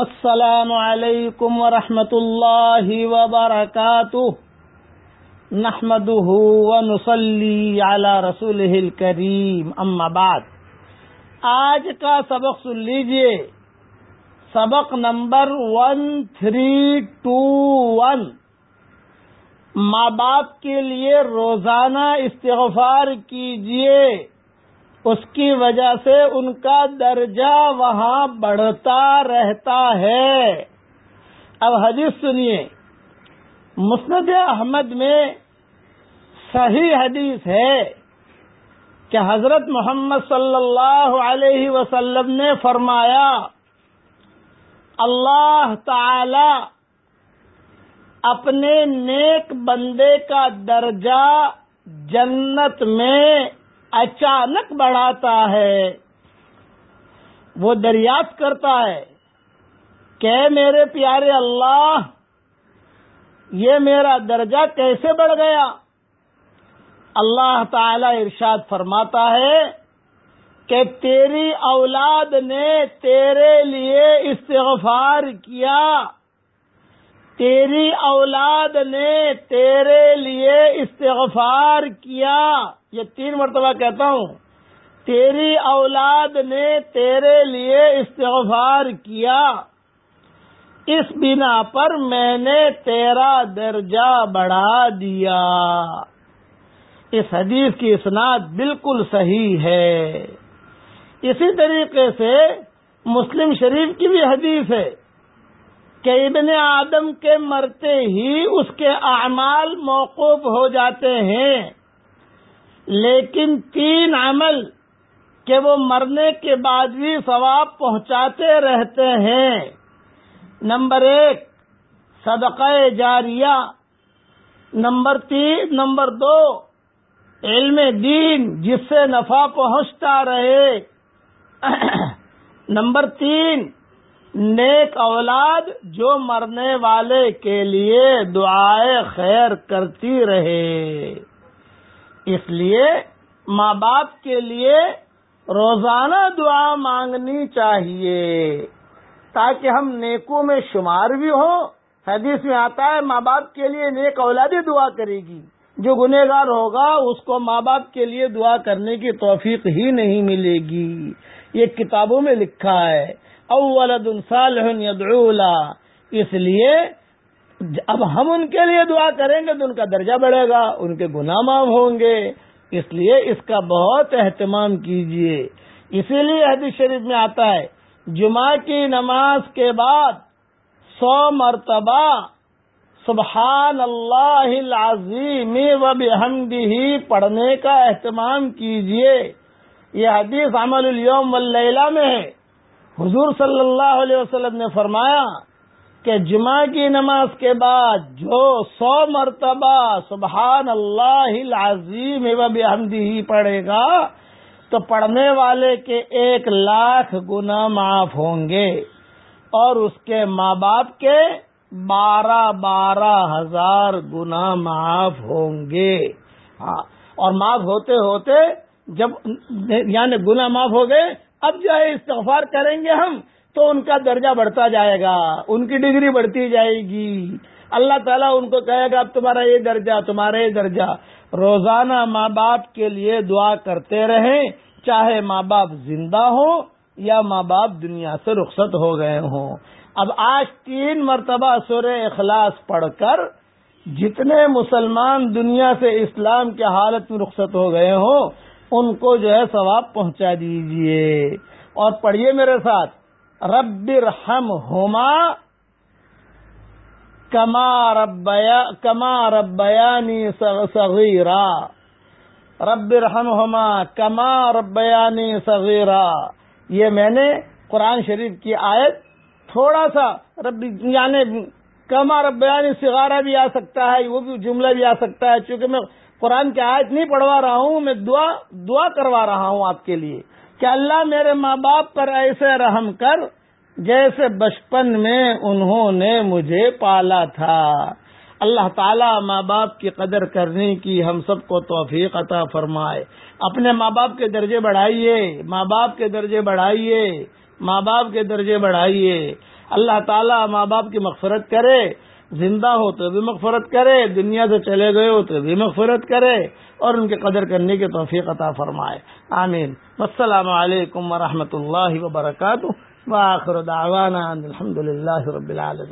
السلام علیکم ورحمۃ اللہ وبرکاتہ۔ نحمده ونصلي على رسوله الكريم اما بعد۔ آج کا سبق سن لیجیے۔ سبق number one three two one ماں باپ کے لیے روزانہ استغفار کیجیے۔ اس کی وجہ سے ان کا درجہ وہاں بڑھتا رہتا ہے۔ اب حدیث سنیے۔ مسند احمد میں صحیح حدیث ہے کہ حضرت محمد صلی اللہ علیہ وسلم نے فرمایا، اللہ تعالی اپنے نیک بندے کا درجہ جنت میں اچانک بڑھاتا ہے۔ وہ دریافت کرتا ہے کہ میرے پیارے اللہ، یہ میرا درجہ کیسے بڑھ گیا؟ اللہ تعالی ارشاد فرماتا ہے کہ تیری اولاد نے تیرے لیے استغفار کیا۔ تیری اولاد نے تیرے لیے استغفار کیا یہ تین مرتبہ کہتا ہوں تیری اولاد نے تیرے لیے استغفار کیا اس بنا پر میں نے تیرا درجہ بڑھا دیا اس حدیث کی اسناد بالکل صحیح ہے اسی طریقے سے مسلم شریف کی بھی حدیث ہے کہ ابن آدم کے مرتے ہی اس کے اعمال موقوف ہو جاتے ہیں۔ لیکن تین عمل کہ وہ مرنے کے بعد بھی ثواب پہنچاتے رہتے ہیں۔ نمبر ایک، صدقہ جاریہ۔ نمبر تین، نمبر دو، علم دین، جس سے نفع پہنچتا رہے۔ نمبر تین نیک اولاد جو مرنے والے کے لیے دعائے خیر کرتی رہے۔ اس لیے ماں باپ کے لیے روزانہ دعا مانگنی چاہیے تاکہ ہم نیکوں میں شمار بھی ہوں۔ حدیث میں آتا ہے، ماں باپ کے لیے نیک اولادی دعا کرے گی۔ جو گنہگار ہوگا، اس کو ماں باپ کے لیے دعا کرنے کی توفیق ہی نہیں ملے گی۔ یہ کتابوں میں لکھا ہے۔ اولد صالح یدعو اس لیے اب ہم ان کے لیے دعا کریں گے تو ان کا درجہ بڑھے گا، ان کے گناہ معاف ہوں گے۔ اس لیے اس کا بہت اہتمام کیجیے اسی لیے حدیث شریف میں آتا ہے، جمعہ کی نماز کے بعد سو مرتبہ سبحان اللہ العظیم و بحمدہ پڑھنے کا اہتمام کیجیے یہ حدیث عمل اليوم واللیلہ میں ہے۔ حضور صلی اللہ علیہ وسلم نے فرمایا کہ جمعہ کی نماز کے بعد جو سو مرتبہ سبحان اللہ العظیم و بحمدہ پڑھے گا، تو پڑھنے والے کے ایک لاکھ گنا معاف ہوں گے اور اس کے ماں باپ کے بارہ بارہ ہزار گنا معاف ہوں گے۔ ہاں اور معاف ہوتے ہوتے جب یعنی گنا معاف ہو گئے اب جو ہے استغفار کریں گے ہم تو ان کا درجہ بڑھتا جائے گا، ان کی ڈگری بڑھتی جائے گی۔ اللہ تعالیٰ ان کو کہے گا، اب تمہارا یہ درجہ، تمہارا یہ درجہ۔ روزانہ ماں باپ کے لیے دعا کرتے رہیں، چاہے ماں باپ زندہ ہوں یا ماں باپ دنیا سے رخصت ہو گئے ہوں۔ اب آج تین مرتبہ سورہ اخلاص پڑھ کر جتنے مسلمان دنیا سے اسلام کے حالت میں رخصت ہو گئے ہوں ان کو جو ہے ثواب پہنچا دیجیے۔ اور پڑھیے میرے ساتھ، رب رحم ہوما کما ربیا کما ربیانی صغیرہ رب رحم ہوما کما ربیانی صغیرہ یہ میں نے قرآن شریف کی آیت تھوڑا سا رب یعنی کما ربیانی سگارا بھی آ سکتا ہے، وہ بھی جملہ بھی آ سکتا ہے، چونکہ میں قرآن کی آیت نہیں پڑھوا رہا ہوں، میں دعا دعا کروا رہا ہوں آپ کے لیے کہ اللہ میرے ماں باپ پر ایسے رحم کر جیسے بچپن میں انہوں نے مجھے پالا تھا۔ اللہ تعالیٰ ماں باپ کی قدر کرنے کی ہم سب کو توفیق عطا فرمائے۔ اپنے ماں باپ کے درجے بڑھائیے، ماں باپ کے درجے بڑھائیے، ماں باپ کے درجے بڑھائیے۔ اللہ تعالیٰ ماں باپ کی مغفرت کرے۔ زندہ ہو تو بھی مغفرت کرے، دنیا سے چلے گئے ہو تو بھی مغفرت کرے، اور ان کے قدر کرنے کی توفیق عطا فرمائے۔ آمین۔ السلام علیکم ورحمۃ اللہ وبرکاتہ۔ دعوانا الحمد للہ رب العالمین۔